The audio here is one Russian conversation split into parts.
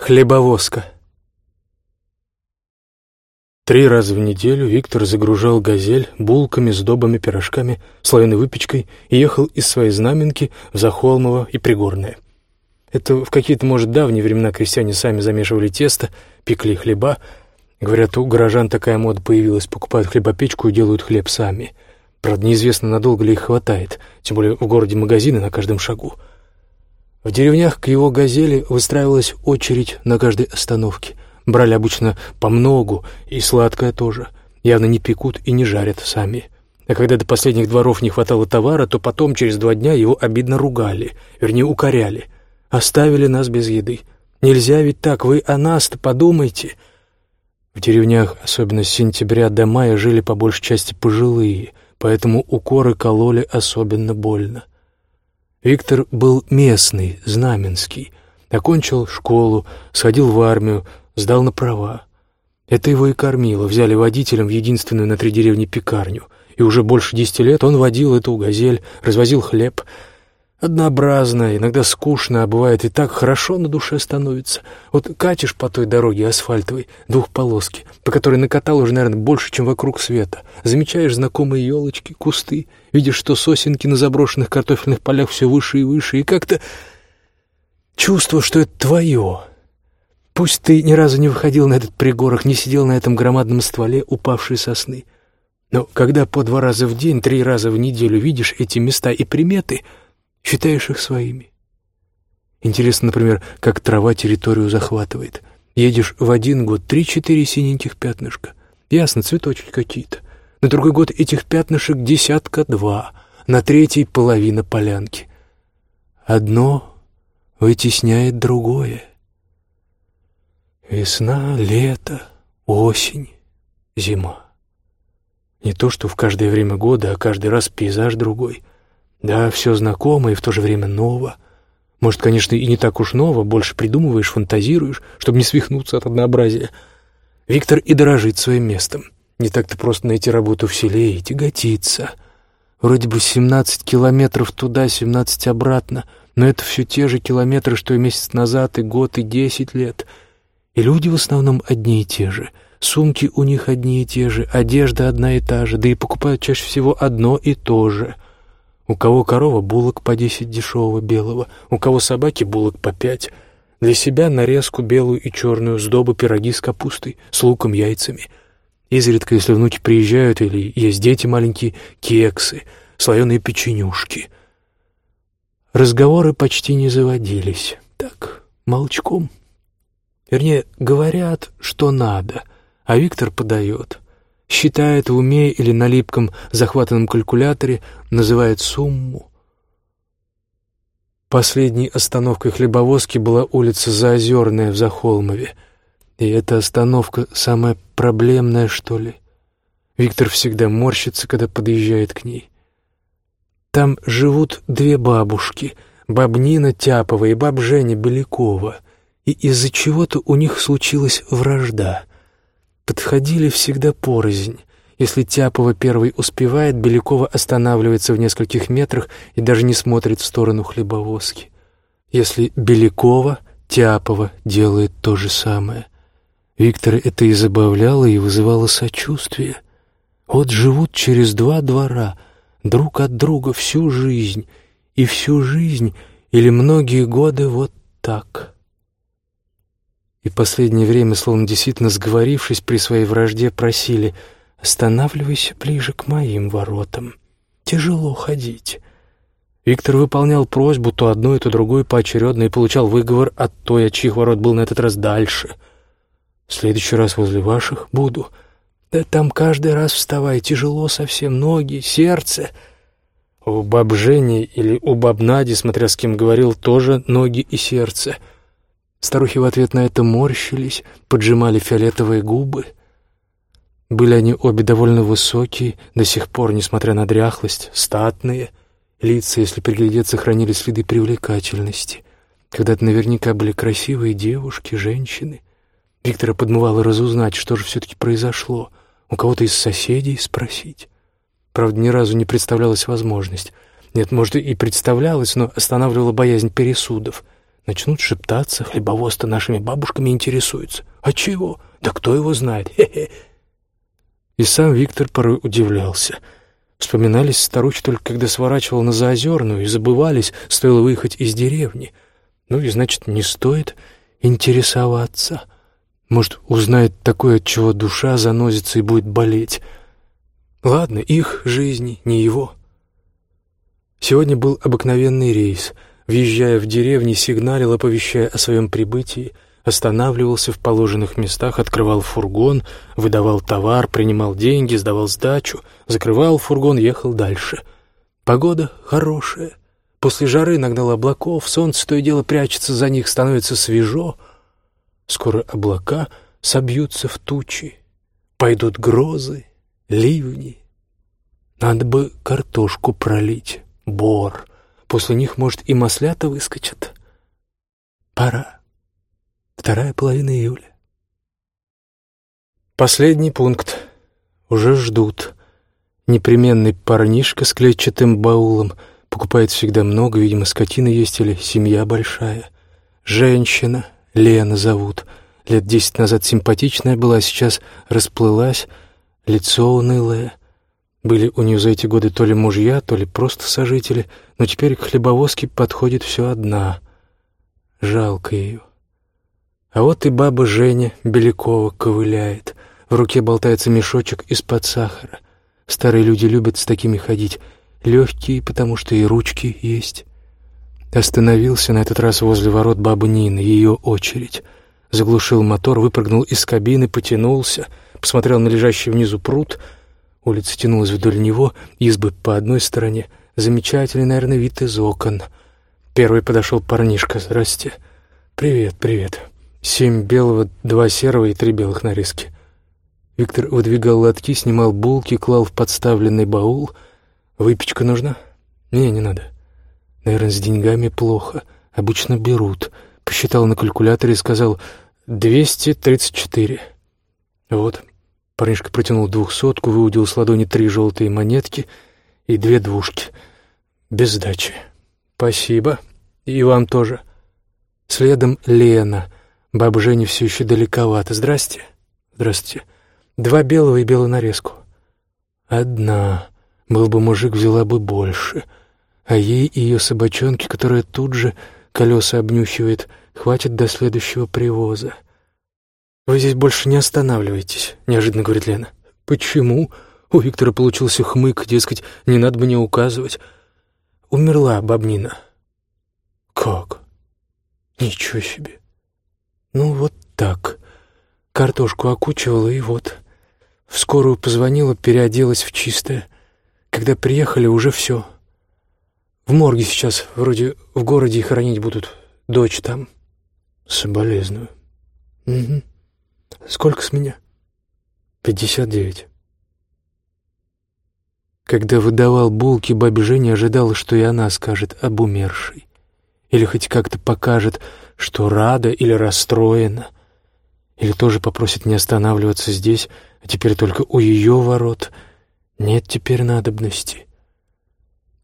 Хлебовозка. Три раза в неделю Виктор загружал «Газель» булками, сдобами, пирожками, слоеной выпечкой и ехал из своей знаменки в Захолмово и Пригорное. Это в какие-то, может, давние времена крестьяне сами замешивали тесто, пекли хлеба. Говорят, у горожан такая мода появилась, покупают хлебопечку и делают хлеб сами. Правда, неизвестно, надолго ли их хватает, тем более в городе магазины на каждом шагу. В деревнях к его «Газели» выстраивалась очередь на каждой остановке. Брали обычно по многу, и сладкое тоже. Явно не пекут и не жарят сами. А когда до последних дворов не хватало товара, то потом, через два дня, его обидно ругали, вернее, укоряли. Оставили нас без еды. Нельзя ведь так, вы о нас-то подумайте. В деревнях, особенно с сентября до мая, жили по большей части пожилые, поэтому укоры кололи особенно больно. Виктор был местный, знаменский. Окончил школу, сходил в армию, сдал на права. Это его и кормило. Взяли водителем в единственную на три деревни пекарню. И уже больше десяти лет он водил эту газель, развозил хлеб — Однообразно, иногда скучно, а бывает и так хорошо на душе становится. Вот катишь по той дороге асфальтовой, двухполоски, по которой накатал уже, наверное, больше, чем вокруг света. Замечаешь знакомые елочки, кусты, видишь, что сосенки на заброшенных картофельных полях все выше и выше, и как-то чувство, что это твое. Пусть ты ни разу не выходил на этот пригорок, не сидел на этом громадном стволе упавшей сосны. Но когда по два раза в день, три раза в неделю видишь эти места и приметы — Считаешь их своими. Интересно, например, как трава территорию захватывает. Едешь в один год три-четыре синеньких пятнышка. Ясно, цветочки какие-то. На другой год этих пятнышек десятка-два, на третий — половина полянки. Одно вытесняет другое. Весна, лето, осень, зима. Не то, что в каждое время года, а каждый раз пейзаж другой. Да, все знакомо и в то же время ново. Может, конечно, и не так уж ново, больше придумываешь, фантазируешь, чтобы не свихнуться от однообразия. Виктор и дорожит своим местом. Не так-то просто найти работу в селе и тяготиться. Вроде бы 17 километров туда, 17 обратно, но это все те же километры, что и месяц назад, и год, и десять лет. И люди в основном одни и те же. Сумки у них одни и те же, одежда одна и та же, да и покупают чаще всего одно и то же — у кого корова булок по десять дешевого белого, у кого собаки булок по пять. Для себя нарезку белую и черную, сдобы пироги с капустой, с луком, яйцами. Изредка, если внуки приезжают или есть дети маленькие, кексы, слоеные печенюшки. Разговоры почти не заводились. Так, молчком. Вернее, говорят, что надо, а Виктор подает — считает в уме или на липком захватанном калькуляторе, называет сумму. Последней остановкой хлебовозки была улица Заозерная в Захолмове. И эта остановка самая проблемная, что ли. Виктор всегда морщится, когда подъезжает к ней. Там живут две бабушки, баб Нина Тяпова и баб Женя Белякова, и из-за чего-то у них случилась вражда — подходили всегда порознь. Если Тяпова первый успевает, Белякова останавливается в нескольких метрах и даже не смотрит в сторону хлебовозки. Если Белякова, Тяпова делает то же самое. Виктора это и забавляло, и вызывало сочувствие. Вот живут через два двора, друг от друга всю жизнь, и всю жизнь или многие годы вот так и последнее время, словно действительно сговорившись при своей вражде, просили «Останавливайся ближе к моим воротам. Тяжело ходить». Виктор выполнял просьбу то одной, то другой поочередно и получал выговор от той, от чьих ворот был на этот раз дальше. «В следующий раз возле ваших буду». «Да там каждый раз вставай, тяжело совсем, ноги, сердце». У баб Жени или у баб Нади, смотря с кем говорил, тоже ноги и сердце — Старухи в ответ на это морщились, поджимали фиолетовые губы. Были они обе довольно высокие, до сих пор, несмотря на дряхлость, статные. Лица, если приглядеться, хранили следы привлекательности. Когда-то наверняка были красивые девушки, женщины. Виктора подмывало разузнать, что же все-таки произошло. У кого-то из соседей спросить. Правда, ни разу не представлялась возможность. Нет, может, и представлялась, но останавливала боязнь пересудов — Начнут шептаться, хлебовоз-то нашими бабушками интересуется. А чего? Да кто его знает? Хе-хе. И сам Виктор порой удивлялся. Вспоминались старухи только когда сворачивал на Заозерную, и забывались, стоило выехать из деревни. Ну и значит, не стоит интересоваться. Может, узнает такое, от чего душа занозится и будет болеть. Ладно, их жизни, не его. Сегодня был обыкновенный рейс. Въезжая в деревни, сигналил, оповещая о своем прибытии, останавливался в положенных местах, открывал фургон, выдавал товар, принимал деньги, сдавал сдачу, закрывал фургон, ехал дальше. Погода хорошая. После жары нагнал облаков, солнце то и дело прячется за них, становится свежо. Скоро облака собьются в тучи, пойдут грозы, ливни. Надо бы картошку пролить, бор. После них, может, и маслята выскочат. Пора. Вторая половина июля. Последний пункт. Уже ждут. Непременный парнишка с клетчатым баулом. Покупает всегда много, видимо, скотина есть или семья большая. Женщина, Лена зовут. Лет десять назад симпатичная была, сейчас расплылась, лицо унылое. Были у нее за эти годы то ли мужья, то ли просто сожители, но теперь к хлебовозке подходит все одна. Жалко ее. А вот и баба Женя Белякова ковыляет. В руке болтается мешочек из-под сахара. Старые люди любят с такими ходить. Легкие, потому что и ручки есть. Остановился на этот раз возле ворот бабы Нины, ее очередь. Заглушил мотор, выпрыгнул из кабины, потянулся, посмотрел на лежащий внизу пруд — Улица тянулась вдоль него, избы по одной стороне. Замечательный, наверное, вид из окон. Первый подошел парнишка. «Здрасте». «Привет, привет». Семь белого, два серого и три белых нарезки. Виктор выдвигал лотки, снимал булки, клал в подставленный баул. «Выпечка нужна?» «Не, не надо». «Наверное, с деньгами плохо. Обычно берут». Посчитал на калькуляторе и сказал «двести тридцать четыре». «Вот, Парнишка протянул двухсотку, выудил с ладони три желтые монетки и две двушки. Без сдачи. «Спасибо. И вам тоже». Следом Лена. Баба Женя все еще далековато. «Здрасте». «Здравствуйте. Два белого и белую нарезку». «Одна. Был бы мужик, взяла бы больше. А ей и ее собачонке, которая тут же колеса обнюхивает, хватит до следующего привоза». «Вы здесь больше не останавливаетесь», — неожиданно говорит Лена. «Почему?» У Виктора получился хмык, дескать, не надо мне указывать. Умерла бабнина. «Как?» «Ничего себе!» «Ну, вот так. Картошку окучивала, и вот. В скорую позвонила, переоделась в чистое. Когда приехали, уже все. В морге сейчас, вроде в городе хоронить будут. Дочь там. Соболезную. Угу. Сколько с меня? Пятьдесят девять. Когда выдавал булки, бабе Женя ожидала, что и она скажет об умершей. Или хоть как-то покажет, что рада или расстроена. Или тоже попросит не останавливаться здесь, а теперь только у ее ворот. Нет теперь надобности.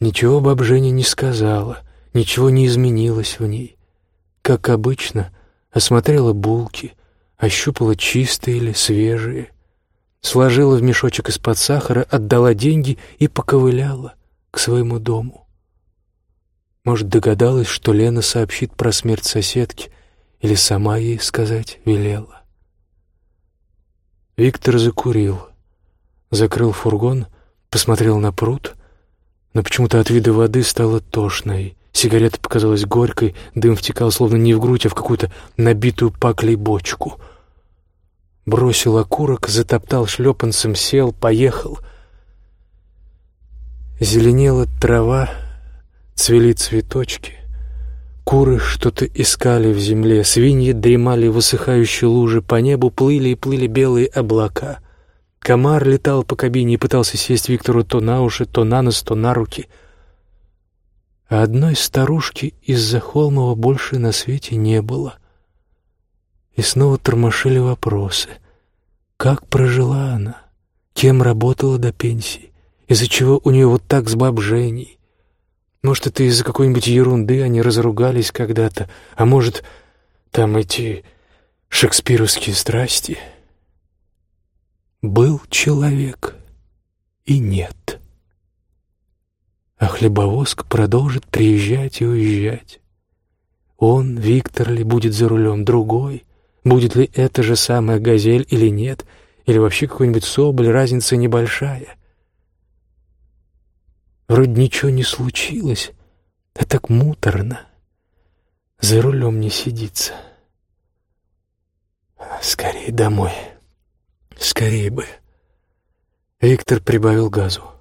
Ничего баб Женя не сказала, ничего не изменилось в ней. Как обычно, осмотрела булки, ощупала чистые или свежие, сложила в мешочек из-под сахара, отдала деньги и поковыляла к своему дому. Может, догадалась, что Лена сообщит про смерть соседки или сама ей сказать велела. Виктор закурил, закрыл фургон, посмотрел на пруд, но почему-то от вида воды стало тошно, сигарета показалась горькой, дым втекал словно не в грудь, а в какую-то набитую паклей бочку — Бросил окурок, затоптал шлепанцем, сел, поехал. Зеленела трава, цвели цветочки. Куры что-то искали в земле, свиньи дремали в высыхающей луже, по небу плыли и плыли белые облака. Комар летал по кабине и пытался сесть Виктору то на уши, то на нос, то на руки. А одной старушки из-за Холмова больше на свете не было — и снова тормошили вопросы. Как прожила она? Кем работала до пенсии? Из-за чего у нее вот так с баб Женей? Может, это из-за какой-нибудь ерунды они разругались когда-то, а может, там эти шекспировские страсти. Был человек и нет. А хлебовозка продолжит приезжать и уезжать. Он, Виктор ли, будет за рулем, другой? Будет ли это же самая «Газель» или нет? Или вообще какой-нибудь Соболь, разница небольшая. Вроде ничего не случилось, а так муторно. За рулем не сидится. Скорее домой. Скорее бы. Виктор прибавил газу.